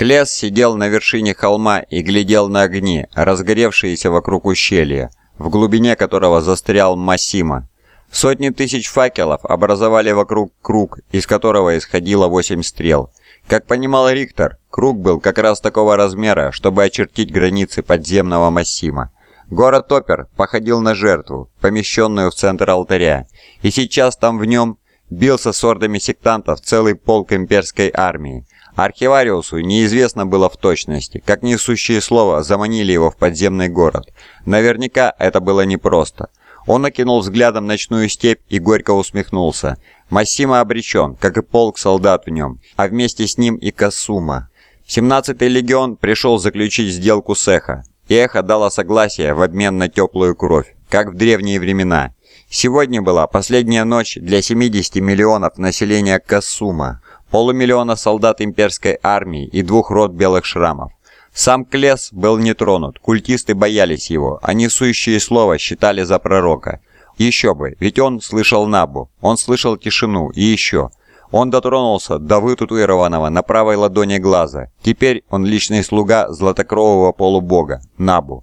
Клес сидел на вершине холма и глядел на огни, разгоревшиеся вокруг ущелья, в глубине которого застрял Массима. Сотни тысяч факелов образовали вокруг круг, из которого исходило восемь стрел. Как понимал Риктор, круг был как раз такого размера, чтобы очертить границы подземного Массима. Город Топер походил на жертву, помещенную в центр алтаря, и сейчас там в нем бился с ордами сектантов целый полк имперской армии. Архивариусу неизвестно было в точности, как несущие слова заманили его в подземный город. Наверняка это было непросто. Он окинул взглядом ночную степь и горько усмехнулся. Массима обречен, как и полк солдат в нем, а вместе с ним и Касума. 17-й легион пришел заключить сделку с Эхо, и Эхо дало согласие в обмен на теплую кровь, как в древние времена. Сегодня была последняя ночь для 70 миллионов населения Касума полумиллиона солдат имперской армии и двух рот белых шрамов. Сам Клес был не тронут, культисты боялись его, а несущие слово считали за пророка. Еще бы, ведь он слышал Набу, он слышал тишину и еще. Он дотронулся до вытатуированного на правой ладони глаза. Теперь он личный слуга златокрового полубога, Набу.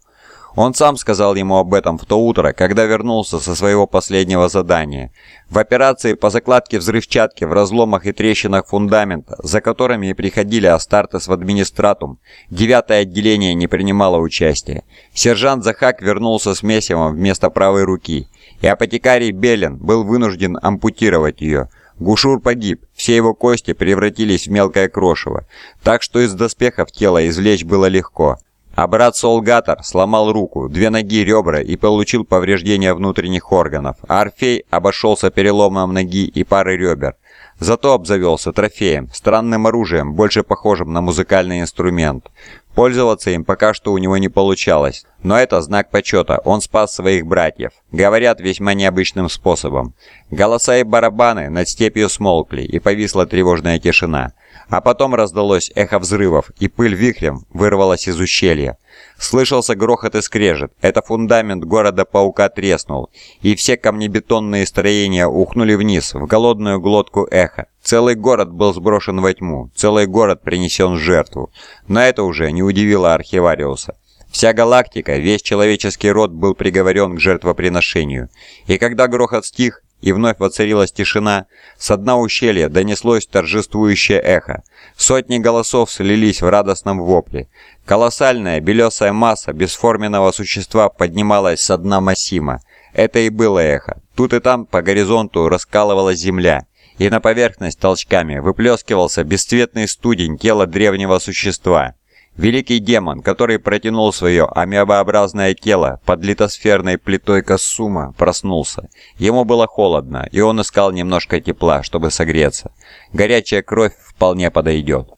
Он сам сказал ему об этом в то утро, когда вернулся со своего последнего задания. В операции по закладке взрывчатки в разломах и трещинах фундамента, за которыми и приходили Астартес в администратум, девятое отделение не принимало участия. Сержант Захак вернулся с месивом вместо правой руки, и апотекарий Белин был вынужден ампутировать ее. Гушур погиб, все его кости превратились в мелкое крошево, так что из доспехов тело извлечь было легко. А брат Солгатор сломал руку, две ноги, ребра и получил повреждения внутренних органов, а Орфей обошелся переломом ноги и парой ребер. Зато обзавелся трофеем, странным оружием, больше похожим на музыкальный инструмент. Пользоваться им пока что у него не получалось, но это знак почета, он спас своих братьев. Говорят, весьма необычным способом. Голоса и барабаны над степью смолкли, и повисла тревожная тишина. А потом раздалось эхо взрывов, и пыль вихрем вырвалась из ущелья. Слышался грохот и скрежет. Это фундамент города-паука треснул, и все камнебетонные строения ухнули вниз, в голодную глотку эха. Целый город был сброшен во тьму, целый город принесен в жертву. Но это уже не удивило Архивариуса. Вся галактика, весь человеческий род был приговорен к жертвоприношению. И когда грохот стих, и вновь воцарилась тишина, с дна ущелья донеслось торжествующее эхо. Сотни голосов слились в радостном вопле. Колоссальная белесая масса бесформенного существа поднималась со дна Массима. Это и было эхо. Тут и там по горизонту раскалывалась земля, и на поверхность толчками выплескивался бесцветный студень тела древнего существа. Великий демон, который протянул свое амебообразное тело под литосферной плитой Кассума, проснулся. Ему было холодно, и он искал немножко тепла, чтобы согреться. Горячая кровь вполне подойдет.